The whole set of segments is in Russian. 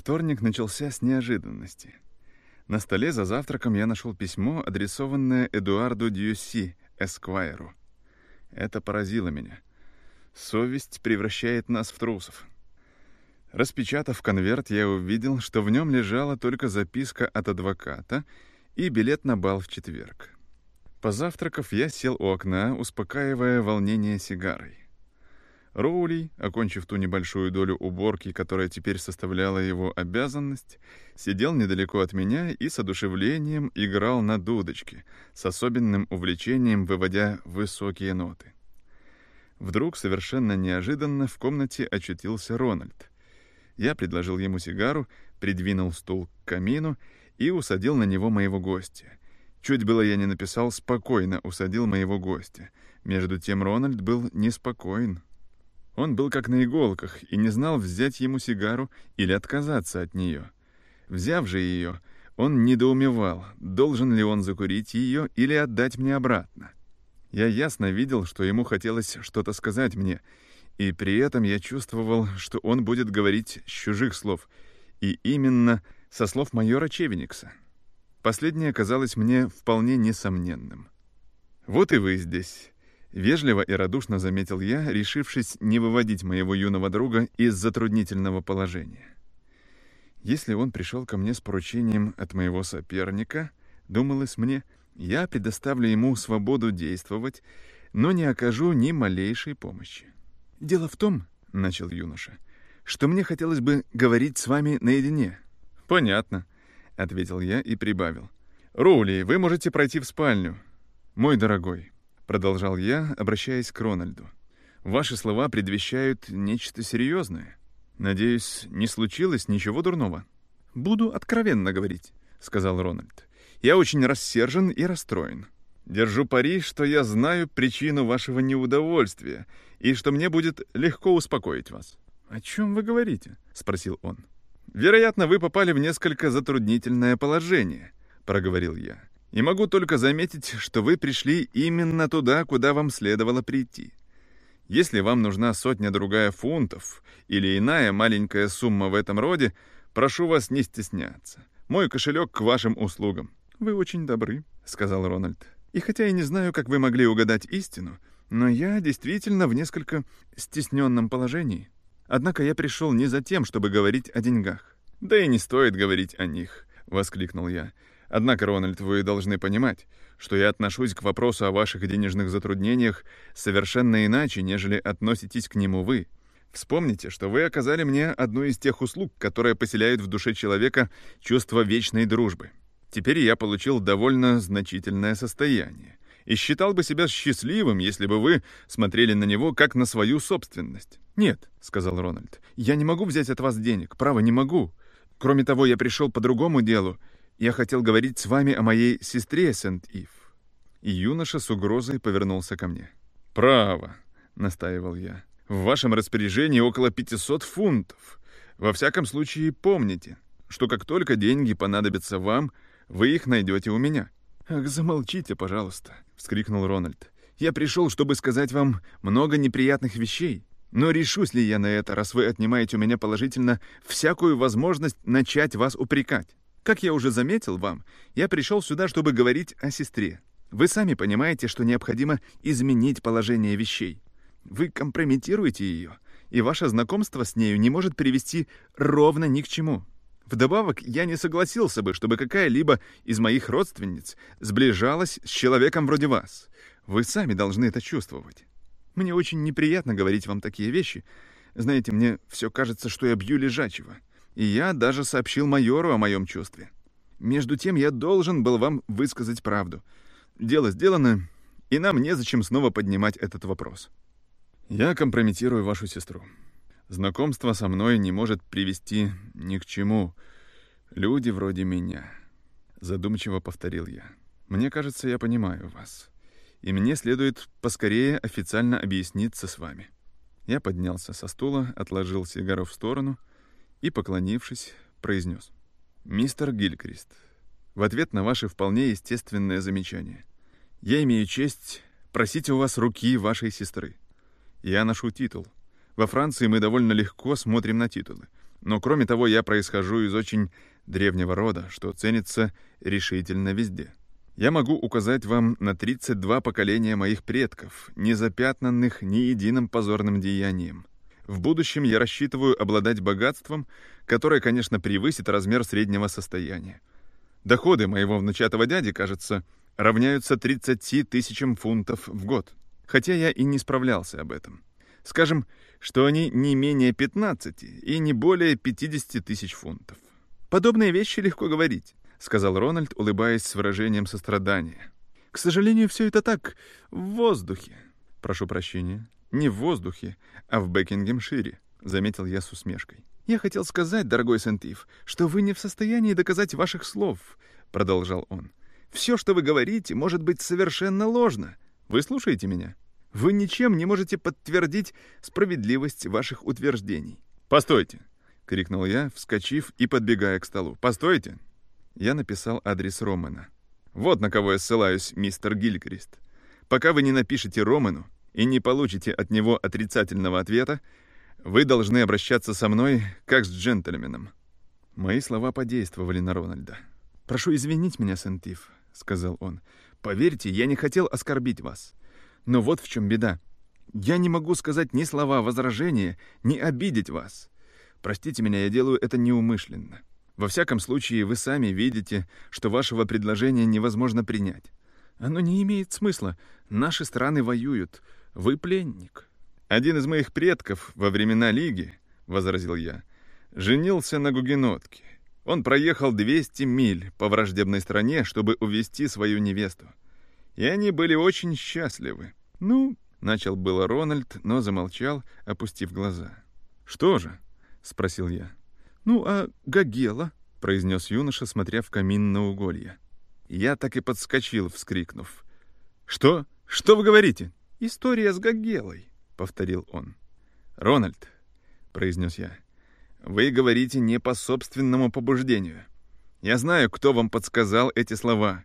Вторник начался с неожиданности. На столе за завтраком я нашел письмо, адресованное Эдуарду Дьюси, Эсквайру. Это поразило меня. Совесть превращает нас в трусов. Распечатав конверт, я увидел, что в нем лежала только записка от адвоката и билет на бал в четверг. Позавтракав, я сел у окна, успокаивая волнение сигарой. Роули, окончив ту небольшую долю уборки, которая теперь составляла его обязанность, сидел недалеко от меня и с одушевлением играл на дудочке, с особенным увлечением выводя высокие ноты. Вдруг, совершенно неожиданно, в комнате очутился Рональд. Я предложил ему сигару, придвинул стул к камину и усадил на него моего гостя. Чуть было я не написал «спокойно» усадил моего гостя. Между тем Рональд был неспокоен. Он был как на иголках и не знал, взять ему сигару или отказаться от нее. Взяв же ее, он недоумевал, должен ли он закурить ее или отдать мне обратно. Я ясно видел, что ему хотелось что-то сказать мне, и при этом я чувствовал, что он будет говорить с чужих слов, и именно со слов майора Чевеникса. Последнее казалось мне вполне несомненным. «Вот и вы здесь», — вежливо и радушно заметил я, решившись не выводить моего юного друга из затруднительного положения. Если он пришел ко мне с поручением от моего соперника, думалось мне, я предоставлю ему свободу действовать, но не окажу ни малейшей помощи. «Дело в том, — начал юноша, — что мне хотелось бы говорить с вами наедине». «Понятно», — ответил я и прибавил. «Роули, вы можете пройти в спальню. Мой дорогой», — продолжал я, обращаясь к Рональду. «Ваши слова предвещают нечто серьезное. Надеюсь, не случилось ничего дурного?» «Буду откровенно говорить», — сказал Рональд. «Я очень рассержен и расстроен. Держу пари, что я знаю причину вашего неудовольствия и что мне будет легко успокоить вас». «О чем вы говорите?» — спросил он. «Вероятно, вы попали в несколько затруднительное положение», — проговорил я. «И могу только заметить, что вы пришли именно туда, куда вам следовало прийти. Если вам нужна сотня-другая фунтов или иная маленькая сумма в этом роде, прошу вас не стесняться. Мой кошелек к вашим услугам». «Вы очень добры», — сказал Рональд. И хотя я не знаю, как вы могли угадать истину, но я действительно в несколько стесненном положении. Однако я пришел не за тем, чтобы говорить о деньгах. «Да и не стоит говорить о них», — воскликнул я. «Однако, Рональд, вы должны понимать, что я отношусь к вопросу о ваших денежных затруднениях совершенно иначе, нежели относитесь к нему вы. Вспомните, что вы оказали мне одну из тех услуг, которые поселяют в душе человека чувство вечной дружбы. Теперь я получил довольно значительное состояние и считал бы себя счастливым, если бы вы смотрели на него как на свою собственность. «Нет», — сказал Рональд, — «я не могу взять от вас денег, право, не могу. Кроме того, я пришел по другому делу. Я хотел говорить с вами о моей сестре Сент-Ив». И юноша с угрозой повернулся ко мне. «Право», — настаивал я, — «в вашем распоряжении около 500 фунтов. Во всяком случае, помните, что как только деньги понадобятся вам, — вы их найдете у меня». «Ах, замолчите, пожалуйста», — вскрикнул Рональд. «Я пришел, чтобы сказать вам много неприятных вещей. Но решусь ли я на это, раз вы отнимаете у меня положительно всякую возможность начать вас упрекать? Как я уже заметил вам, я пришел сюда, чтобы говорить о сестре. Вы сами понимаете, что необходимо изменить положение вещей. Вы компрометируете ее, и ваше знакомство с нею не может привести ровно ни к чему. Вдобавок, я не согласился бы, чтобы какая-либо из моих родственниц сближалась с человеком вроде вас. Вы сами должны это чувствовать. Мне очень неприятно говорить вам такие вещи. Знаете, мне все кажется, что я бью лежачего. И я даже сообщил майору о моем чувстве. Между тем, я должен был вам высказать правду. Дело сделано, и нам незачем снова поднимать этот вопрос. Я компрометирую вашу сестру. Знакомство со мной не может привести ни к чему. Люди вроде меня. Задумчиво повторил я. Мне кажется, я понимаю вас. И мне следует поскорее официально объясниться с вами. Я поднялся со стула, отложил сигару в сторону и, поклонившись, произнес. «Мистер Гилькрист, в ответ на ваше вполне естественное замечание, я имею честь просить у вас руки вашей сестры. Я ношу титул — во Франции мы довольно легко смотрим на титулы. Но кроме того, я происхожу из очень древнего рода, что ценится решительно везде. Я могу указать вам на 32 поколения моих предков, не запятнанных ни единым позорным деянием. В будущем я рассчитываю обладать богатством, которое, конечно, превысит размер среднего состояния. Доходы моего внучатого дяди, кажется, равняются 30 тысячам фунтов в год. Хотя я и не справлялся об этом. Скажем, что они не менее 15 и не более 50 тысяч фунтов. Подобные вещи легко говорить, сказал Рональд, улыбаясь с выражением сострадания. К сожалению, все это так, в воздухе. Прошу прощения, не в воздухе, а в Бекингемшире, заметил я с усмешкой. Я хотел сказать, дорогой Сентив, что вы не в состоянии доказать ваших слов, продолжал он. Все, что вы говорите, может быть совершенно ложно. Вы слушаете меня? Вы ничем не можете подтвердить справедливость ваших утверждений. «Постойте!» — крикнул я, вскочив и подбегая к столу. «Постойте!» Я написал адрес Романа. «Вот на кого я ссылаюсь, мистер Гилькрист. Пока вы не напишете Роману и не получите от него отрицательного ответа, вы должны обращаться со мной, как с джентльменом». Мои слова подействовали на Рональда. «Прошу извинить меня, Сентив», — сказал он. «Поверьте, я не хотел оскорбить вас. Но вот в чем беда. Я не могу сказать ни слова возражения, ни обидеть вас. Простите меня, я делаю это неумышленно. Во всяком случае, вы сами видите, что вашего предложения невозможно принять. Оно не имеет смысла. Наши страны воюют. Вы пленник. Один из моих предков во времена Лиги, — возразил я, — женился на гугенотке. Он проехал 200 миль по враждебной стране, чтобы увести свою невесту и они были очень счастливы. «Ну...» — начал было Рональд, но замолчал, опустив глаза. «Что же?» — спросил я. «Ну, а Гагела?» — произнес юноша, смотря в камин на уголье. Я так и подскочил, вскрикнув. «Что? Что вы говорите?» «История с Гагелой», — повторил он. «Рональд», — произнес я, — «вы говорите не по собственному побуждению. Я знаю, кто вам подсказал эти слова,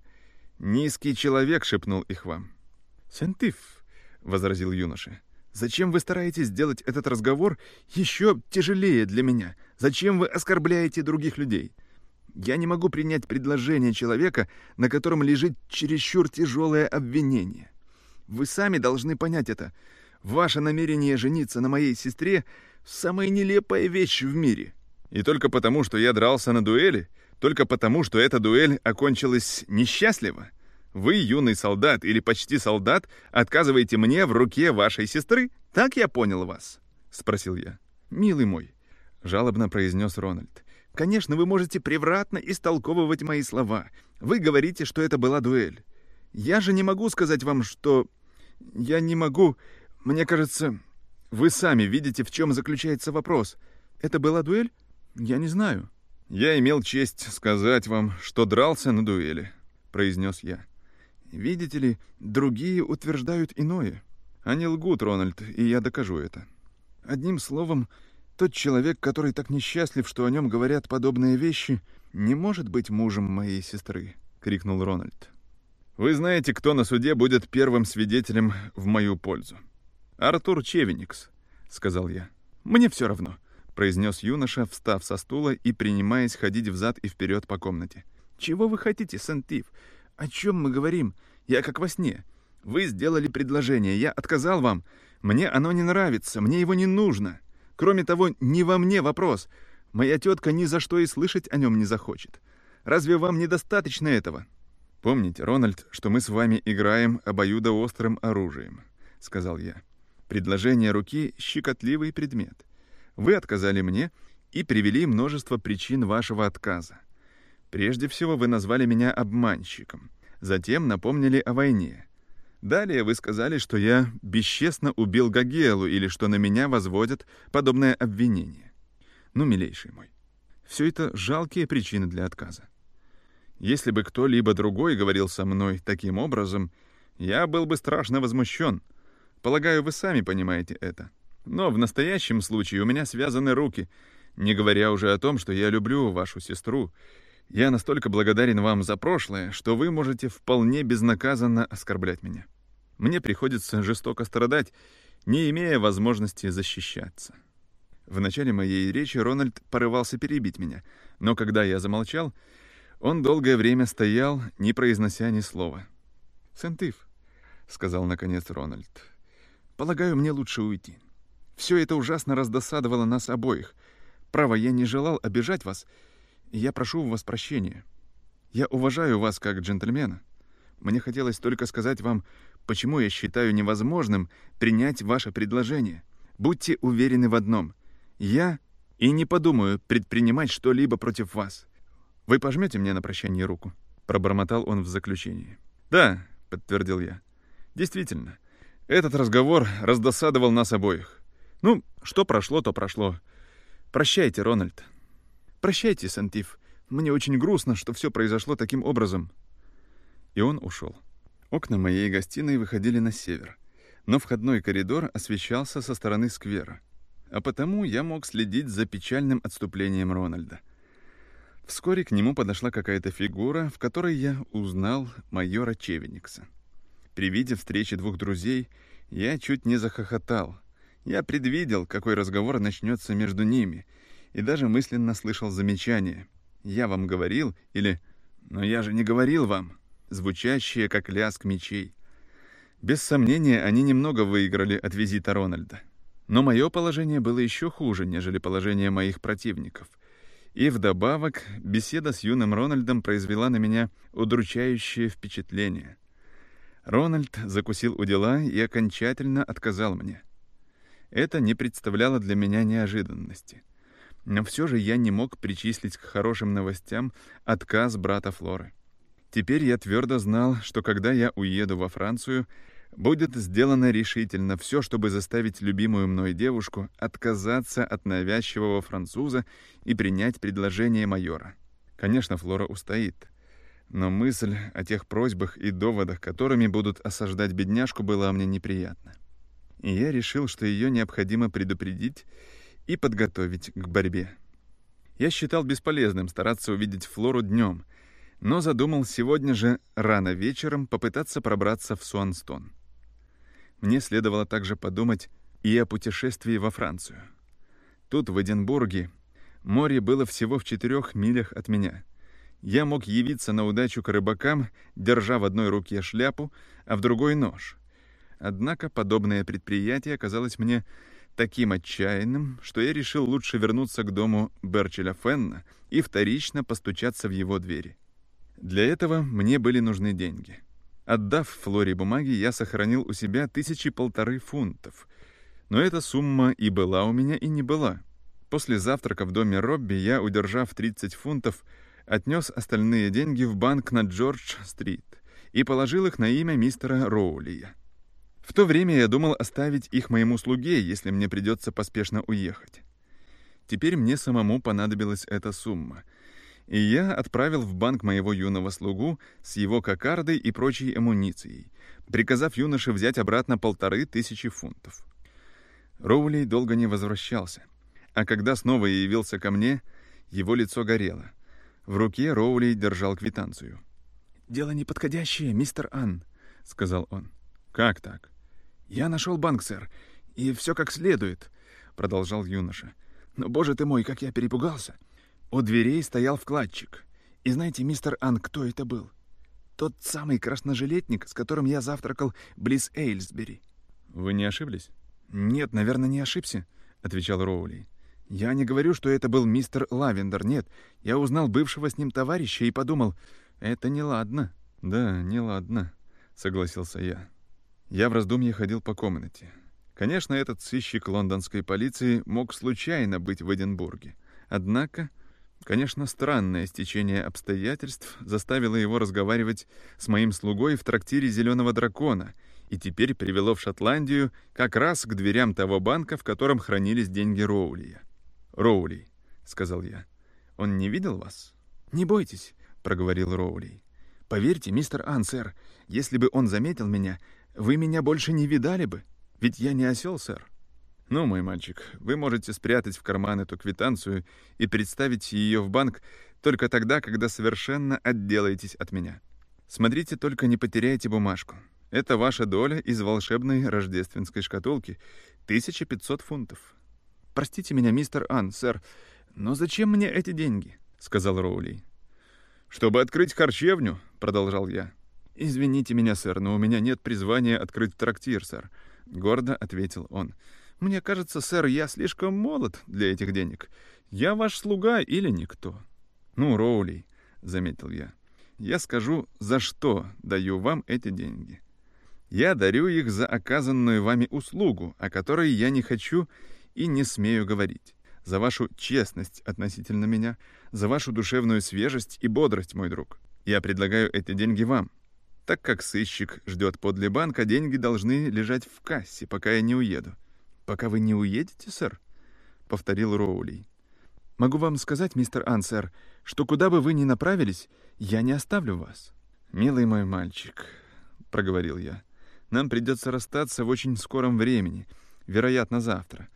«Низкий человек шепнул их вам». «Сентиф», — возразил юноша, — «зачем вы стараетесь сделать этот разговор еще тяжелее для меня? Зачем вы оскорбляете других людей? Я не могу принять предложение человека, на котором лежит чересчур тяжелое обвинение. Вы сами должны понять это. Ваше намерение жениться на моей сестре — самая нелепая вещь в мире. И только потому, что я дрался на дуэли, только потому, что эта дуэль окончилась несчастливо? Вы, юный солдат или почти солдат, отказываете мне в руке вашей сестры? Так я понял вас?» — спросил я. «Милый мой», — жалобно произнес Рональд, «конечно, вы можете превратно истолковывать мои слова. Вы говорите, что это была дуэль. Я же не могу сказать вам, что... Я не могу... Мне кажется, вы сами видите, в чем заключается вопрос. Это была дуэль? Я не знаю. «Я имел честь сказать вам, что дрался на дуэли», — произнес я. «Видите ли, другие утверждают иное. Они лгут, Рональд, и я докажу это. Одним словом, тот человек, который так несчастлив, что о нем говорят подобные вещи, не может быть мужем моей сестры», — крикнул Рональд. «Вы знаете, кто на суде будет первым свидетелем в мою пользу?» «Артур Чевеникс», — сказал я. «Мне все равно», произнес юноша, встав со стула и принимаясь ходить взад и вперед по комнате. «Чего вы хотите, Сентив? О чем мы говорим? Я как во сне. Вы сделали предложение, я отказал вам. Мне оно не нравится, мне его не нужно. Кроме того, не во мне вопрос. Моя тетка ни за что и слышать о нем не захочет. Разве вам недостаточно этого?» «Помните, Рональд, что мы с вами играем обоюдоострым оружием», — сказал я. «Предложение руки — щекотливый предмет. Вы отказали мне и привели множество причин вашего отказа. Прежде всего вы назвали меня обманщиком, затем напомнили о войне. Далее вы сказали, что я бесчестно убил Гагелу или что на меня возводят подобное обвинение. Ну, милейший мой, все это жалкие причины для отказа. Если бы кто-либо другой говорил со мной таким образом, я был бы страшно возмущен. Полагаю, вы сами понимаете это. Но в настоящем случае у меня связаны руки, не говоря уже о том, что я люблю вашу сестру. Я настолько благодарен вам за прошлое, что вы можете вполне безнаказанно оскорблять меня. Мне приходится жестоко страдать, не имея возможности защищаться. В начале моей речи Рональд порывался перебить меня, но когда я замолчал, он долгое время стоял, не произнося ни слова. «Сентыв», — сказал наконец Рональд, — «полагаю, мне лучше уйти. Все это ужасно раздосадовало нас обоих. Право, я не желал обижать вас, я прошу у вас прощения. Я уважаю вас как джентльмена. Мне хотелось только сказать вам, почему я считаю невозможным принять ваше предложение. Будьте уверены в одном. Я и не подумаю предпринимать что-либо против вас. Вы пожмете мне на прощание руку?» Пробормотал он в заключении. «Да», — подтвердил я. «Действительно, этот разговор раздосадовал нас обоих. Ну, что прошло, то прошло. Прощайте, Рональд. Прощайте, Сантив. Мне очень грустно, что все произошло таким образом». И он ушел. Окна моей гостиной выходили на север, но входной коридор освещался со стороны сквера, а потому я мог следить за печальным отступлением Рональда. Вскоре к нему подошла какая-то фигура, в которой я узнал майора Чевеникса. При виде встречи двух друзей я чуть не захохотал. Я предвидел, какой разговор начнется между ними, и даже мысленно слышал замечание «Я вам говорил» или «Но я же не говорил вам», звучащие как лязг мечей. Без сомнения, они немного выиграли от визита Рональда. Но мое положение было еще хуже, нежели положение моих противников — и вдобавок беседа с юным Рональдом произвела на меня удручающее впечатление. Рональд закусил у дела и окончательно отказал мне. Это не представляло для меня неожиданности. Но все же я не мог причислить к хорошим новостям отказ брата Флоры. Теперь я твердо знал, что когда я уеду во Францию, Будет сделано решительно все, чтобы заставить любимую мной девушку отказаться от навязчивого француза и принять предложение майора. Конечно, Флора устоит. Но мысль о тех просьбах и доводах, которыми будут осаждать бедняжку, была мне неприятна. И я решил, что ее необходимо предупредить и подготовить к борьбе. Я считал бесполезным стараться увидеть Флору днем, но задумал сегодня же рано вечером попытаться пробраться в Суанстон мне следовало также подумать и о путешествии во Францию. Тут, в Эдинбурге, море было всего в четырех милях от меня. Я мог явиться на удачу к рыбакам, держа в одной руке шляпу, а в другой — нож. Однако подобное предприятие оказалось мне таким отчаянным, что я решил лучше вернуться к дому Берчеля Фенна и вторично постучаться в его двери. Для этого мне были нужны деньги. Отдав Флоре бумаги, я сохранил у себя тысячи полторы фунтов. Но эта сумма и была у меня, и не была. После завтрака в доме Робби я, удержав 30 фунтов, отнес остальные деньги в банк на Джордж-стрит и положил их на имя мистера Роулия. В то время я думал оставить их моему слуге, если мне придется поспешно уехать. Теперь мне самому понадобилась эта сумма — и я отправил в банк моего юного слугу с его кокардой и прочей амуницией, приказав юноше взять обратно полторы тысячи фунтов. Роули долго не возвращался, а когда снова явился ко мне, его лицо горело. В руке Роули держал квитанцию. «Дело неподходящее, мистер Ан», — сказал он. «Как так?» «Я нашел банк, сэр, и все как следует», — продолжал юноша. «Но, боже ты мой, как я перепугался! У дверей стоял вкладчик. И знаете, мистер Ан, кто это был? Тот самый красножилетник, с которым я завтракал близ Эйлсбери. Вы не ошиблись? Нет, наверное, не ошибся, отвечал Роули. Я не говорю, что это был мистер Лавендер, нет. Я узнал бывшего с ним товарища и подумал, это неладно. Да, неладно, согласился я. Я в раздумье ходил по комнате. Конечно, этот сыщик лондонской полиции мог случайно быть в Эдинбурге. Однако Конечно, странное стечение обстоятельств заставило его разговаривать с моим слугой в трактире «Зеленого дракона» и теперь привело в Шотландию как раз к дверям того банка, в котором хранились деньги Роулия. «Роули», — сказал я, — «он не видел вас?» «Не бойтесь», — проговорил Роули. «Поверьте, мистер Ансер, если бы он заметил меня, вы меня больше не видали бы, ведь я не осел, сэр». «Ну, мой мальчик, вы можете спрятать в карман эту квитанцию и представить ее в банк только тогда, когда совершенно отделаетесь от меня. Смотрите, только не потеряйте бумажку. Это ваша доля из волшебной рождественской шкатулки. 1500 фунтов». «Простите меня, мистер Ан, сэр, но зачем мне эти деньги?» — сказал Роули. «Чтобы открыть харчевню», — продолжал я. «Извините меня, сэр, но у меня нет призвания открыть трактир, сэр», — гордо ответил он. «Мне кажется, сэр, я слишком молод для этих денег. Я ваш слуга или никто». «Ну, Роули», — заметил я, — «я скажу, за что даю вам эти деньги. Я дарю их за оказанную вами услугу, о которой я не хочу и не смею говорить. За вашу честность относительно меня, за вашу душевную свежесть и бодрость, мой друг. Я предлагаю эти деньги вам. Так как сыщик ждет подле банка, деньги должны лежать в кассе, пока я не уеду. «Пока вы не уедете, сэр?» — повторил Роули. «Могу вам сказать, мистер Ансер, что куда бы вы ни направились, я не оставлю вас». «Милый мой мальчик», — проговорил я, — «нам придется расстаться в очень скором времени, вероятно, завтра.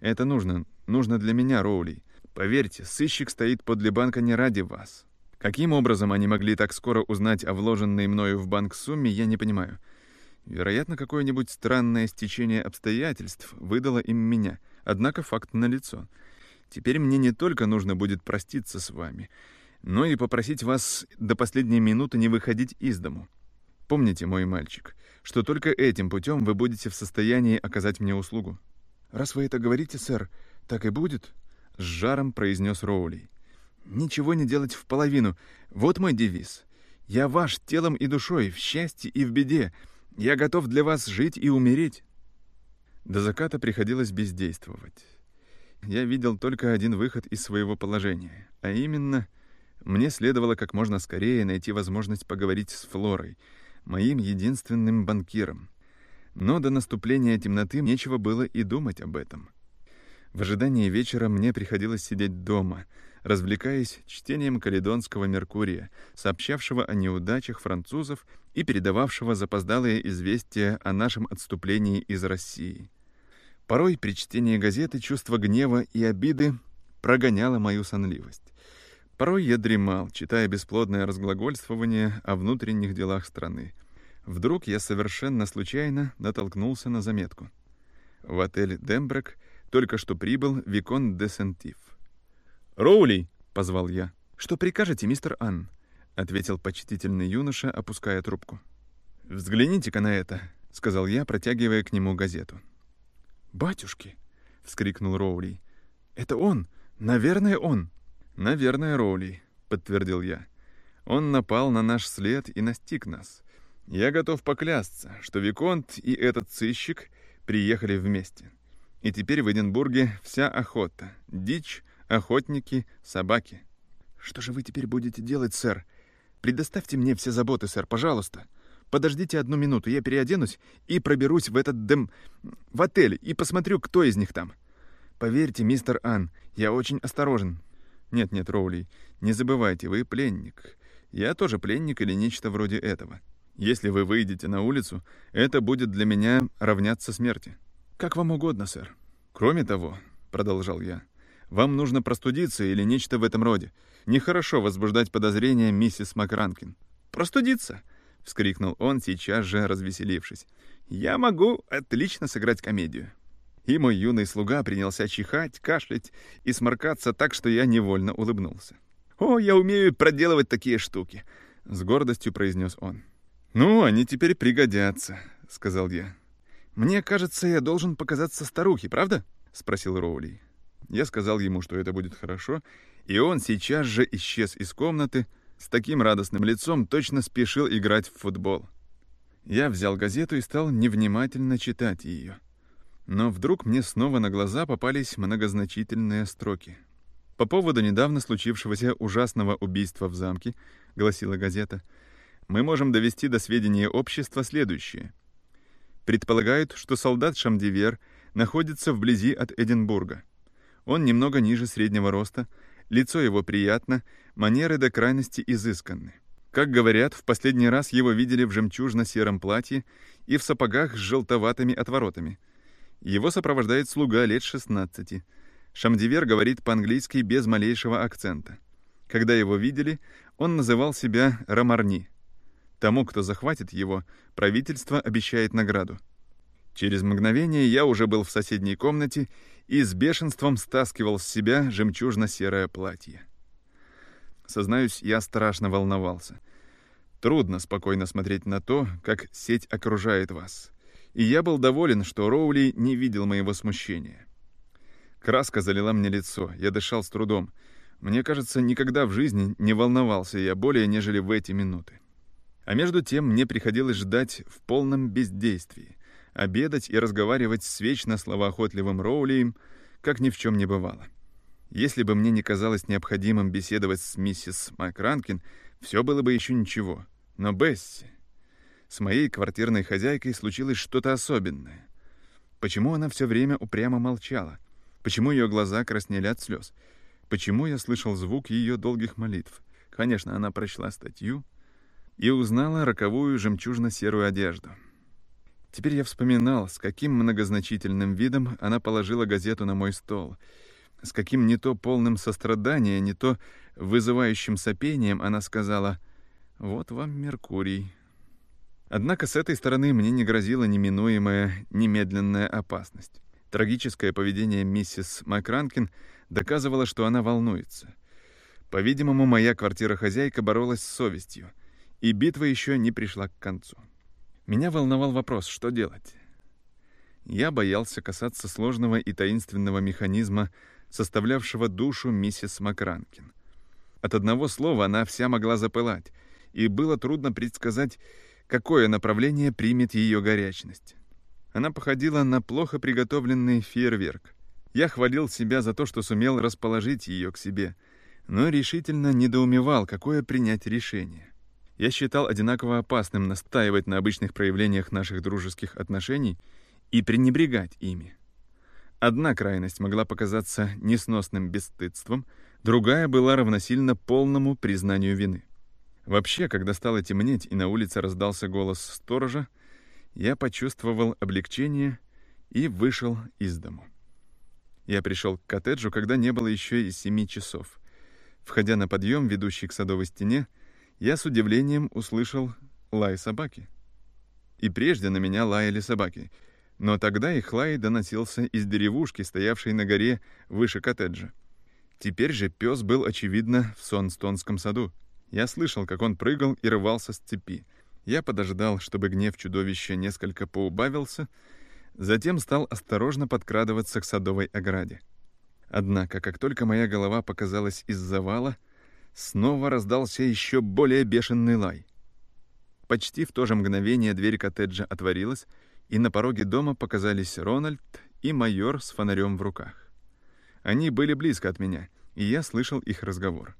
Это нужно, нужно для меня, Роули. Поверьте, сыщик стоит подле банка не ради вас. Каким образом они могли так скоро узнать о вложенной мною в банк сумме, я не понимаю. Вероятно, какое-нибудь странное стечение обстоятельств выдало им меня, однако факт налицо. Теперь мне не только нужно будет проститься с вами, но и попросить вас до последней минуты не выходить из дому. Помните, мой мальчик, что только этим путем вы будете в состоянии оказать мне услугу. «Раз вы это говорите, сэр, так и будет», — с жаром произнес Роули. Ничего не делать в половину. Вот мой девиз. Я ваш телом и душой, в счастье и в беде. Я готов для вас жить и умереть. До заката приходилось бездействовать. Я видел только один выход из своего положения, а именно, мне следовало как можно скорее найти возможность поговорить с Флорой, моим единственным банкиром. Но до наступления темноты нечего было и думать об этом. В ожидании вечера мне приходилось сидеть дома — развлекаясь чтением каледонского «Меркурия», сообщавшего о неудачах французов и передававшего запоздалые известия о нашем отступлении из России. Порой при чтении газеты чувство гнева и обиды прогоняло мою сонливость. Порой я дремал, читая бесплодное разглагольствование о внутренних делах страны. Вдруг я совершенно случайно натолкнулся на заметку. В отель «Дембрек» только что прибыл Викон де Сентив. «Роули!» — позвал я. «Что прикажете, мистер Анн?» — ответил почтительный юноша, опуская трубку. «Взгляните-ка на это!» — сказал я, протягивая к нему газету. «Батюшки!» — вскрикнул Роули. «Это он! Наверное, он!» «Наверное, Роули», — подтвердил я. «Он напал на наш след и настиг нас. Я готов поклясться, что Виконт и этот сыщик приехали вместе. И теперь в Эдинбурге вся охота, дичь, охотники, собаки. Что же вы теперь будете делать, сэр? Предоставьте мне все заботы, сэр, пожалуйста. Подождите одну минуту, я переоденусь и проберусь в этот дем... в отель и посмотрю, кто из них там. Поверьте, мистер Ан, я очень осторожен. Нет-нет, Роули, не забывайте, вы пленник. Я тоже пленник или нечто вроде этого. Если вы выйдете на улицу, это будет для меня равняться смерти. Как вам угодно, сэр. Кроме того, — продолжал я, — вам нужно простудиться или нечто в этом роде. Нехорошо возбуждать подозрения миссис Макранкин. «Простудиться!» — вскрикнул он, сейчас же развеселившись. «Я могу отлично сыграть комедию». И мой юный слуга принялся чихать, кашлять и сморкаться так, что я невольно улыбнулся. «О, я умею проделывать такие штуки!» — с гордостью произнес он. «Ну, они теперь пригодятся», — сказал я. «Мне кажется, я должен показаться старухе, правда?» — спросил Роули. Я сказал ему, что это будет хорошо, и он сейчас же исчез из комнаты с таким радостным лицом, точно спешил играть в футбол. Я взял газету и стал невнимательно читать ее. Но вдруг мне снова на глаза попались многозначительные строки. «По поводу недавно случившегося ужасного убийства в замке», — гласила газета, «мы можем довести до сведения общества следующее. Предполагают, что солдат Шамдивер находится вблизи от Эдинбурга. Он немного ниже среднего роста, лицо его приятно, манеры до крайности изысканны. Как говорят, в последний раз его видели в жемчужно-сером платье и в сапогах с желтоватыми отворотами. Его сопровождает слуга лет 16. Шамдивер говорит по-английски без малейшего акцента. Когда его видели, он называл себя Рамарни. Тому, кто захватит его, правительство обещает награду. Через мгновение я уже был в соседней комнате и с бешенством стаскивал с себя жемчужно-серое платье. Сознаюсь, я страшно волновался. Трудно спокойно смотреть на то, как сеть окружает вас. И я был доволен, что Роули не видел моего смущения. Краска залила мне лицо, я дышал с трудом. Мне кажется, никогда в жизни не волновался я более, нежели в эти минуты. А между тем мне приходилось ждать в полном бездействии, обедать и разговаривать с вечно словоохотливым Роулием, как ни в чем не бывало. Если бы мне не казалось необходимым беседовать с миссис Макранкин, все было бы еще ничего. Но Бесси... С моей квартирной хозяйкой случилось что-то особенное. Почему она все время упрямо молчала? Почему ее глаза краснели от слез? Почему я слышал звук ее долгих молитв? Конечно, она прочла статью и узнала роковую жемчужно-серую одежду. Теперь я вспоминал, с каким многозначительным видом она положила газету на мой стол — с каким не то полным сострадания, не то вызывающим сопением она сказала «Вот вам Меркурий». Однако с этой стороны мне не грозила неминуемая немедленная опасность. Трагическое поведение миссис Макранкин доказывало, что она волнуется. По-видимому, моя квартира-хозяйка боролась с совестью, и битва еще не пришла к концу. Меня волновал вопрос, что делать. Я боялся касаться сложного и таинственного механизма составлявшего душу миссис Макранкин. От одного слова она вся могла запылать, и было трудно предсказать, какое направление примет ее горячность. Она походила на плохо приготовленный фейерверк. Я хвалил себя за то, что сумел расположить ее к себе, но решительно недоумевал, какое принять решение. Я считал одинаково опасным настаивать на обычных проявлениях наших дружеских отношений и пренебрегать ими. Одна крайность могла показаться несносным бесстыдством, другая была равносильна полному признанию вины. Вообще, когда стало темнеть и на улице раздался голос сторожа, я почувствовал облегчение и вышел из дому. Я пришел к коттеджу, когда не было еще и семи часов. Входя на подъем, ведущий к садовой стене, я с удивлением услышал лай собаки. И прежде на меня лаяли собаки — но тогда их лай доносился из деревушки, стоявшей на горе выше коттеджа. Теперь же пес был, очевидно, в Сонстонском саду. Я слышал, как он прыгал и рвался с цепи. Я подождал, чтобы гнев чудовища несколько поубавился, затем стал осторожно подкрадываться к садовой ограде. Однако, как только моя голова показалась из завала, снова раздался еще более бешеный лай. Почти в то же мгновение дверь коттеджа отворилась, и на пороге дома показались Рональд и майор с фонарем в руках. Они были близко от меня, и я слышал их разговор.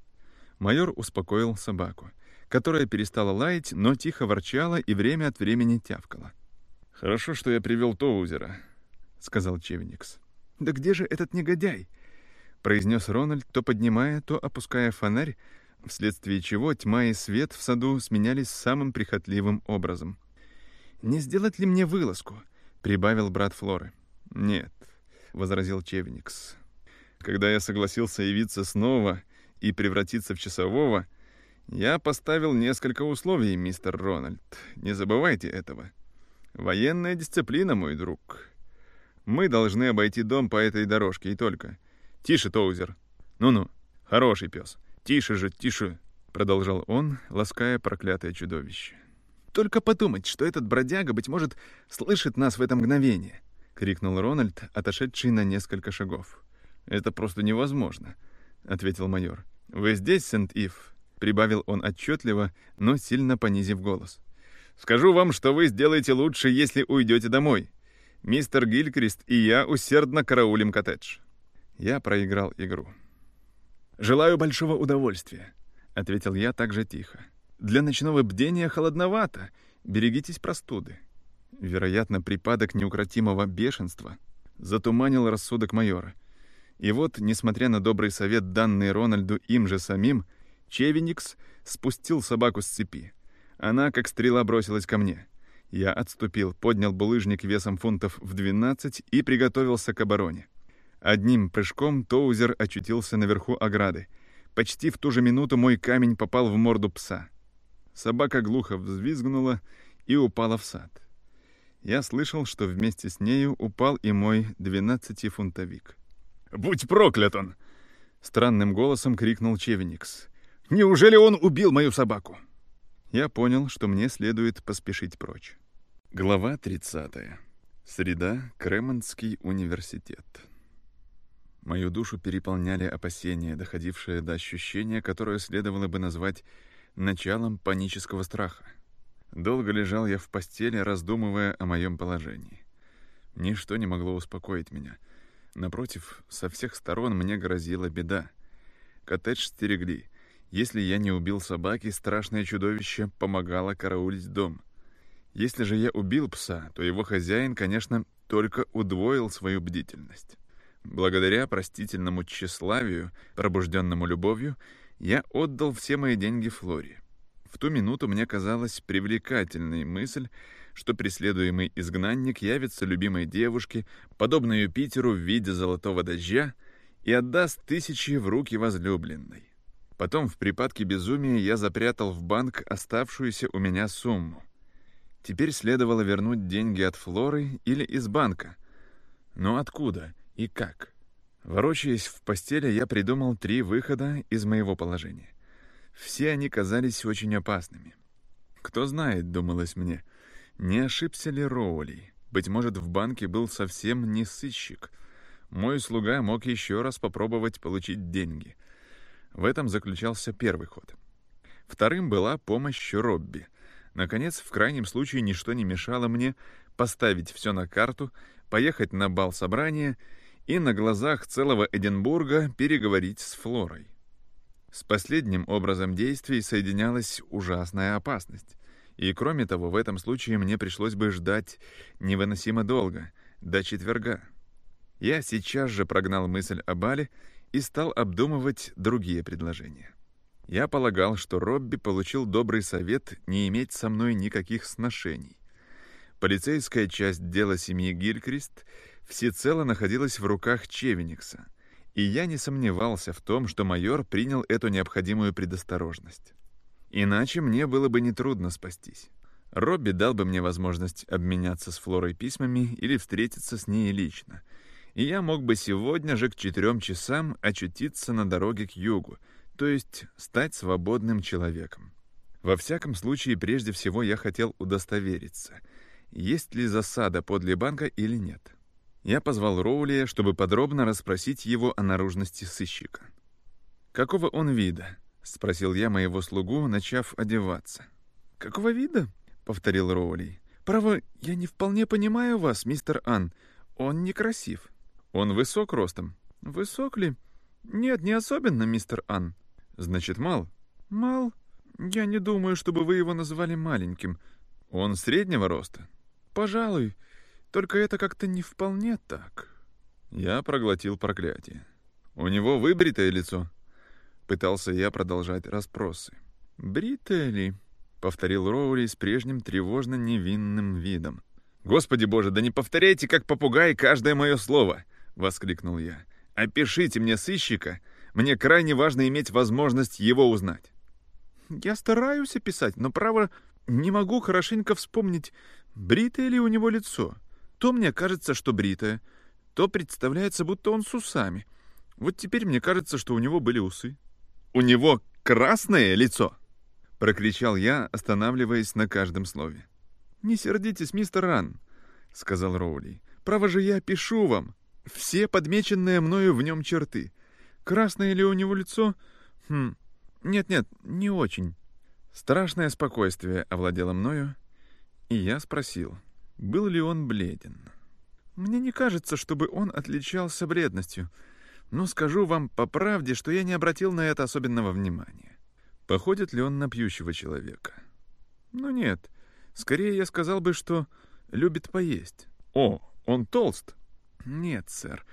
Майор успокоил собаку, которая перестала лаять, но тихо ворчала и время от времени тявкала. «Хорошо, что я привел Тоузера», — сказал Чевникс. «Да где же этот негодяй?» — произнес Рональд, то поднимая, то опуская фонарь, вследствие чего тьма и свет в саду сменялись самым прихотливым образом — «Не сделать ли мне вылазку?» — прибавил брат Флоры. «Нет», — возразил Чевникс. «Когда я согласился явиться снова и превратиться в часового, я поставил несколько условий, мистер Рональд. Не забывайте этого. Военная дисциплина, мой друг. Мы должны обойти дом по этой дорожке и только. Тише, Тоузер. Ну-ну, хороший пес. Тише же, тише», — продолжал он, лаская проклятое чудовище. Только подумать, что этот бродяга, быть может, слышит нас в это мгновение!» — крикнул Рональд, отошедший на несколько шагов. «Это просто невозможно», — ответил майор. «Вы здесь, Сент-Ив?» — прибавил он отчетливо, но сильно понизив голос. «Скажу вам, что вы сделаете лучше, если уйдете домой. Мистер Гилькрист и я усердно караулим коттедж». Я проиграл игру. «Желаю большого удовольствия», — ответил я также тихо. Для ночного бдения холодновато. Берегитесь простуды. Вероятно, припадок неукротимого бешенства затуманил рассудок майора. И вот, несмотря на добрый совет, данный Рональду им же самим, Чевеникс спустил собаку с цепи. Она, как стрела, бросилась ко мне. Я отступил, поднял булыжник весом фунтов в 12 и приготовился к обороне. Одним прыжком Тоузер очутился наверху ограды. Почти в ту же минуту мой камень попал в морду пса. Собака глухо взвизгнула и упала в сад. Я слышал, что вместе с нею упал и мой двенадцатифунтовик. «Будь проклят он!» — странным голосом крикнул Чевеникс. «Неужели он убил мою собаку?» Я понял, что мне следует поспешить прочь. Глава 30. Среда. Кремонтский университет. Мою душу переполняли опасения, доходившие до ощущения, которое следовало бы назвать началом панического страха. Долго лежал я в постели, раздумывая о моем положении. Ничто не могло успокоить меня. Напротив, со всех сторон мне грозила беда. Коттедж стерегли. Если я не убил собаки, страшное чудовище помогало караулить дом. Если же я убил пса, то его хозяин, конечно, только удвоил свою бдительность. Благодаря простительному тщеславию, пробужденному любовью, я отдал все мои деньги Флоре. В ту минуту мне казалась привлекательной мысль, что преследуемый изгнанник явится любимой девушке, подобно Юпитеру в виде золотого дождя, и отдаст тысячи в руки возлюбленной. Потом в припадке безумия я запрятал в банк оставшуюся у меня сумму. Теперь следовало вернуть деньги от Флоры или из банка. Но откуда и как? Ворочаясь в постели, я придумал три выхода из моего положения. Все они казались очень опасными. Кто знает, думалось мне, не ошибся ли Роули? Быть может, в банке был совсем не сыщик. Мой слуга мог еще раз попробовать получить деньги. В этом заключался первый ход. Вторым была помощь Робби. Наконец, в крайнем случае, ничто не мешало мне поставить все на карту, поехать на бал собрания и на глазах целого Эдинбурга переговорить с Флорой. С последним образом действий соединялась ужасная опасность. И кроме того, в этом случае мне пришлось бы ждать невыносимо долго, до четверга. Я сейчас же прогнал мысль о бале и стал обдумывать другие предложения. Я полагал, что Робби получил добрый совет не иметь со мной никаких сношений. Полицейская часть дела семьи Гилькрист всецело находилась в руках Чевеникса, и я не сомневался в том, что майор принял эту необходимую предосторожность. Иначе мне было бы нетрудно спастись. Робби дал бы мне возможность обменяться с Флорой письмами или встретиться с ней лично, и я мог бы сегодня же к четырем часам очутиться на дороге к югу, то есть стать свободным человеком. Во всяком случае, прежде всего я хотел удостовериться, есть ли засада подле банка или нет. Я позвал Роулия, чтобы подробно расспросить его о наружности сыщика. «Какого он вида?» — спросил я моего слугу, начав одеваться. «Какого вида?» — повторил Роули. «Право, я не вполне понимаю вас, мистер Ан. Он некрасив. Он высок ростом». «Высок ли?» «Нет, не особенно, мистер Ан. Значит, мал? Мал? Я не думаю, чтобы вы его назвали маленьким. Он среднего роста? Пожалуй. Только это как-то не вполне так. Я проглотил проклятие. У него выбритое лицо. Пытался я продолжать расспросы. «Бритое ли?» — повторил Роули с прежним тревожно-невинным видом. «Господи боже, да не повторяйте, как попугай, каждое мое слово!» — воскликнул я. «Опишите мне сыщика, мне крайне важно иметь возможность его узнать. Я стараюсь описать, но, право, не могу хорошенько вспомнить, бритое ли у него лицо. То мне кажется, что бритое, то представляется, будто он с усами. Вот теперь мне кажется, что у него были усы. «У него красное лицо!» — прокричал я, останавливаясь на каждом слове. «Не сердитесь, мистер Ран», — сказал Роули. «Право же я пишу вам. Все подмеченные мною в нем черты. Красное ли у него лицо? Хм, нет-нет, не очень. Страшное спокойствие овладело мною, и я спросил, был ли он бледен. Мне не кажется, чтобы он отличался бледностью, но скажу вам по правде, что я не обратил на это особенного внимания. Походит ли он на пьющего человека? Ну нет, скорее я сказал бы, что любит поесть. О, он толст? Нет, сэр,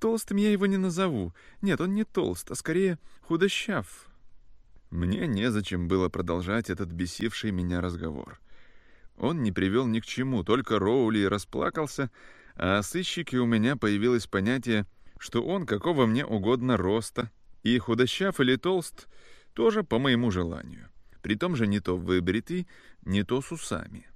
Толстым я его не назову. Нет, он не толст, а скорее худощав. Мне незачем было продолжать этот бесивший меня разговор. Он не привел ни к чему, только Роули расплакался, а о сыщике у меня появилось понятие, что он какого мне угодно роста, и худощав или толст тоже по моему желанию. При том же не то выбритый, не то с усами.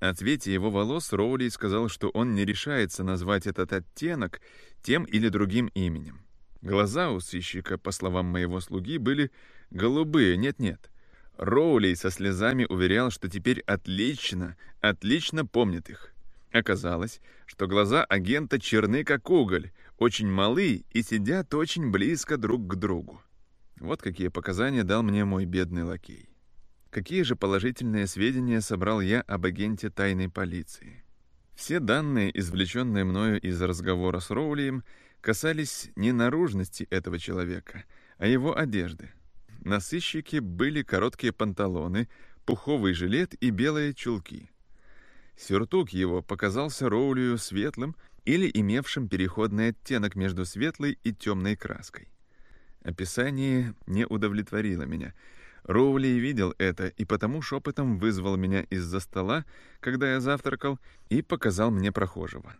О его волос Роули сказал, что он не решается назвать этот оттенок тем или другим именем. Глаза у сыщика, по словам моего слуги, были голубые, нет-нет. Роули со слезами уверял, что теперь отлично, отлично помнит их. Оказалось, что глаза агента черны как уголь, очень малы и сидят очень близко друг к другу. Вот какие показания дал мне мой бедный лакей. Какие же положительные сведения собрал я об агенте тайной полиции? Все данные, извлеченные мною из разговора с Роулием, касались не наружности этого человека, а его одежды. На сыщике были короткие панталоны, пуховый жилет и белые чулки. Сюртук его показался Роулию светлым или имевшим переходный оттенок между светлой и темной краской. Описание не удовлетворило меня. Роули видел это и потому шепотом вызвал меня из-за стола, когда я завтракал, и показал мне прохожего.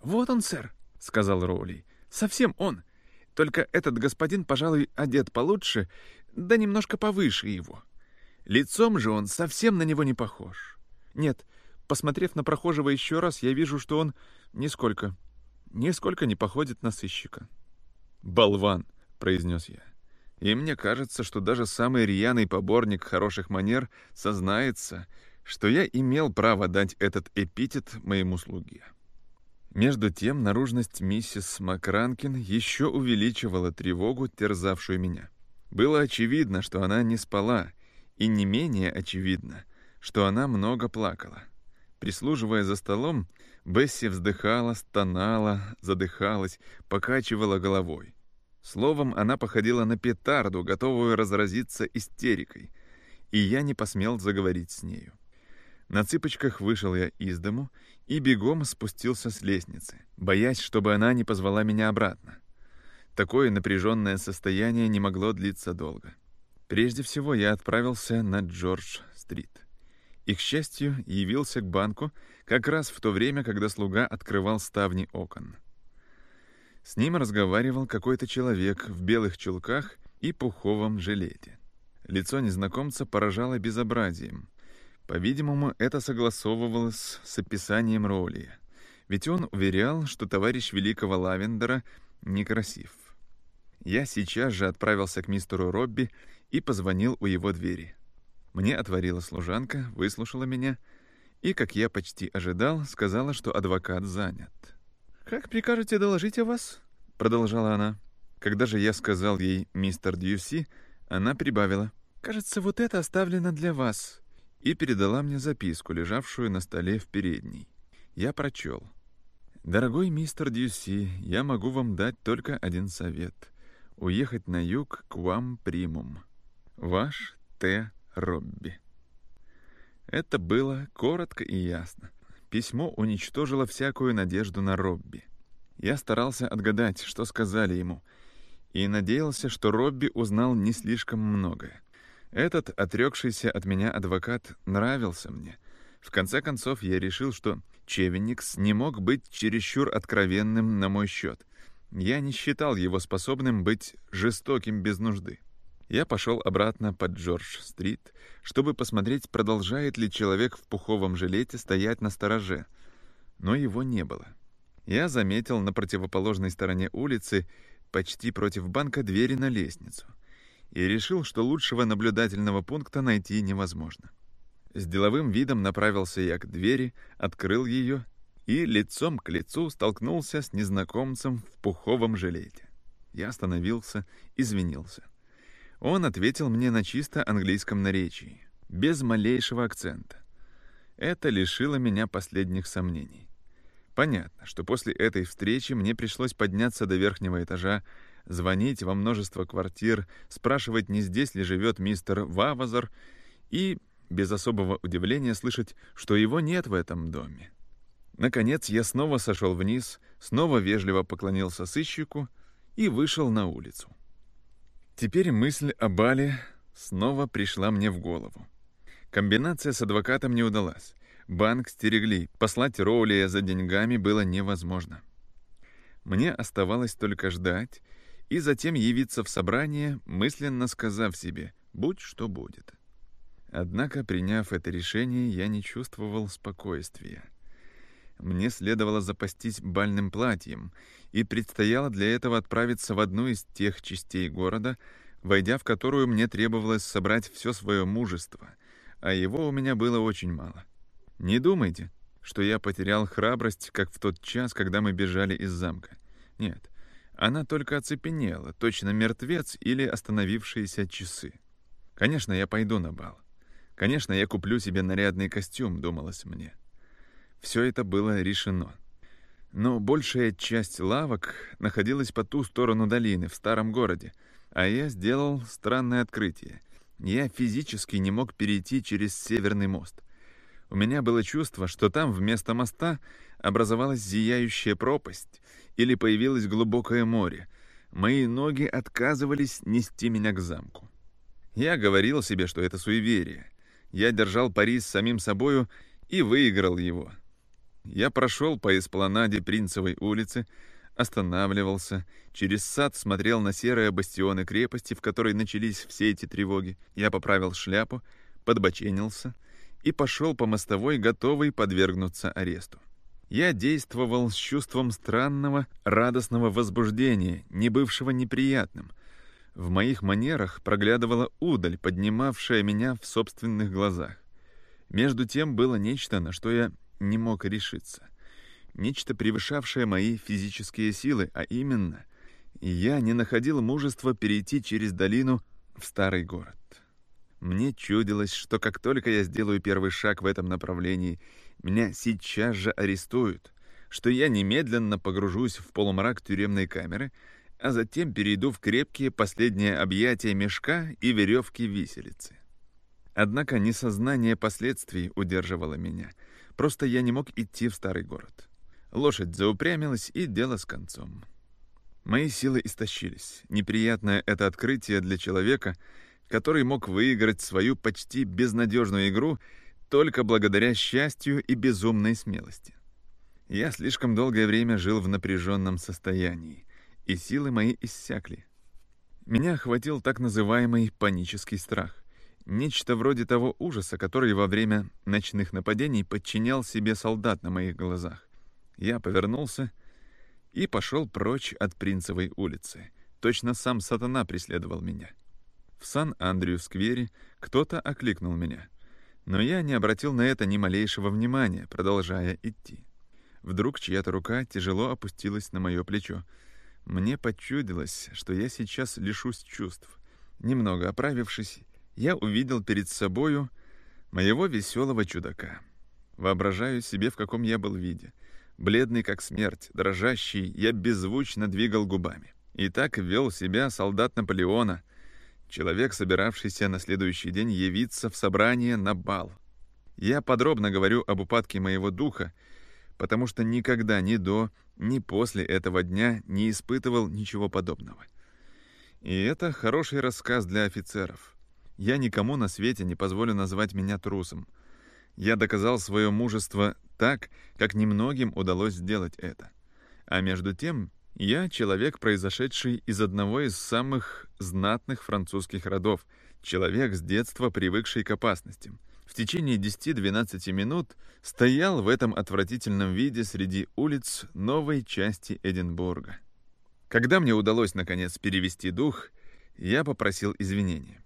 «Вот он, сэр», — сказал Роули. «Совсем он. Только этот господин, пожалуй, одет получше, да немножко повыше его. Лицом же он совсем на него не похож. Нет, посмотрев на прохожего еще раз, я вижу, что он нисколько, нисколько не походит на сыщика». «Болван!» — произнес я. «И мне кажется, что даже самый рьяный поборник хороших манер сознается, что я имел право дать этот эпитет моему слуге». Между тем, наружность миссис Макранкин еще увеличивала тревогу, терзавшую меня. Было очевидно, что она не спала, и не менее очевидно, что она много плакала. Прислуживая за столом, Бесси вздыхала, стонала, задыхалась, покачивала головой. Словом, она походила на петарду, готовую разразиться истерикой, и я не посмел заговорить с нею. На цыпочках вышел я из дому и бегом спустился с лестницы, боясь, чтобы она не позвала меня обратно. Такое напряженное состояние не могло длиться долго. Прежде всего я отправился на Джордж-стрит. И, к счастью, явился к банку как раз в то время, когда слуга открывал ставни окон. С ним разговаривал какой-то человек в белых чулках и пуховом жилете. Лицо незнакомца поражало безобразием. По-видимому, это согласовывалось с описанием роли, ведь он уверял, что товарищ великого Лавендера некрасив. Я сейчас же отправился к мистеру Робби и позвонил у его двери. Мне отворила служанка, выслушала меня и, как я почти ожидал, сказала, что адвокат занят. «Как прикажете доложить о вас?» — продолжала она. Когда же я сказал ей «мистер Дьюси», она прибавила. «Кажется, вот это оставлено для вас», и передала мне записку, лежавшую на столе в передней. Я прочел. «Дорогой мистер Дьюси, я могу вам дать только один совет. Уехать на юг к вам примум. Ваш Т. Робби». Это было коротко и ясно. Письмо уничтожило всякую надежду на Робби. Я старался отгадать, что сказали ему, и надеялся, что Робби узнал не слишком многое. Этот отрекшийся от меня адвокат нравился мне. В конце концов, я решил, что Чевенникс не мог быть чересчур откровенным на мой счет. Я не считал его способным быть жестоким без нужды. Я пошел обратно под Джордж-стрит, чтобы посмотреть, продолжает ли человек в пуховом жилете стоять на стороже. Но его не было. Я заметил на противоположной стороне улицы, почти против банка, двери на лестницу. И решил, что лучшего наблюдательного пункта найти невозможно. С деловым видом направился я к двери, открыл ее и лицом к лицу столкнулся с незнакомцем в пуховом жилете. Я остановился, извинился. Он ответил мне на чисто английском наречии, без малейшего акцента. Это лишило меня последних сомнений. Понятно, что после этой встречи мне пришлось подняться до верхнего этажа, звонить во множество квартир, спрашивать, не здесь ли живет мистер Вавазар, и без особого удивления слышать, что его нет в этом доме. Наконец я снова сошел вниз, снова вежливо поклонился сыщику и вышел на улицу. Теперь мысль о бале снова пришла мне в голову. Комбинация с адвокатом не удалась. Банк стерегли, послать Роулия за деньгами было невозможно. Мне оставалось только ждать и затем явиться в собрание, мысленно сказав себе «будь что будет». Однако, приняв это решение, я не чувствовал спокойствия. Мне следовало запастись бальным платьем, и предстояло для этого отправиться в одну из тех частей города, войдя в которую мне требовалось собрать все свое мужество, а его у меня было очень мало. Не думайте, что я потерял храбрость, как в тот час, когда мы бежали из замка. Нет, она только оцепенела, точно мертвец или остановившиеся часы. Конечно, я пойду на бал. Конечно, я куплю себе нарядный костюм, думалось мне. Все это было решено. Но большая часть лавок находилась по ту сторону долины, в старом городе, а я сделал странное открытие. Я физически не мог перейти через Северный мост. У меня было чувство, что там вместо моста образовалась зияющая пропасть или появилось глубокое море. Мои ноги отказывались нести меня к замку. Я говорил себе, что это суеверие. Я держал пари с самим собою и выиграл его. Я прошел по эспланаде Принцевой улицы, останавливался, через сад смотрел на серые бастионы крепости, в которой начались все эти тревоги. Я поправил шляпу, подбоченился и пошел по мостовой, готовый подвергнуться аресту. Я действовал с чувством странного, радостного возбуждения, не бывшего неприятным. В моих манерах проглядывала удаль, поднимавшая меня в собственных глазах. Между тем было нечто, на что я не мог решиться. Нечто превышавшее мои физические силы, а именно, я не находил мужества перейти через долину в старый город. Мне чудилось, что как только я сделаю первый шаг в этом направлении, меня сейчас же арестуют, что я немедленно погружусь в полумрак тюремной камеры, а затем перейду в крепкие последние объятия мешка и веревки виселицы. Однако несознание последствий удерживало меня — Просто я не мог идти в старый город. Лошадь заупрямилась, и дело с концом. Мои силы истощились. Неприятное это открытие для человека, который мог выиграть свою почти безнадежную игру только благодаря счастью и безумной смелости. Я слишком долгое время жил в напряженном состоянии, и силы мои иссякли. Меня охватил так называемый панический страх. Нечто вроде того ужаса, который во время ночных нападений подчинял себе солдат на моих глазах. Я повернулся и пошел прочь от Принцевой улицы. Точно сам сатана преследовал меня. В Сан-Андрю-сквере кто-то окликнул меня. Но я не обратил на это ни малейшего внимания, продолжая идти. Вдруг чья-то рука тяжело опустилась на мое плечо. Мне почудилось, что я сейчас лишусь чувств. Немного оправившись, я увидел перед собою моего веселого чудака. Воображаю себе, в каком я был виде. Бледный как смерть, дрожащий, я беззвучно двигал губами. И так вел себя солдат Наполеона, человек, собиравшийся на следующий день явиться в собрание на бал. Я подробно говорю об упадке моего духа, потому что никогда ни до, ни после этого дня не испытывал ничего подобного. И это хороший рассказ для офицеров — я никому на свете не позволю назвать меня трусом. Я доказал свое мужество так, как немногим удалось сделать это. А между тем, я человек, произошедший из одного из самых знатных французских родов, человек с детства привыкший к опасностям. В течение 10-12 минут стоял в этом отвратительном виде среди улиц новой части Эдинбурга. Когда мне удалось, наконец, перевести дух, я попросил извинения.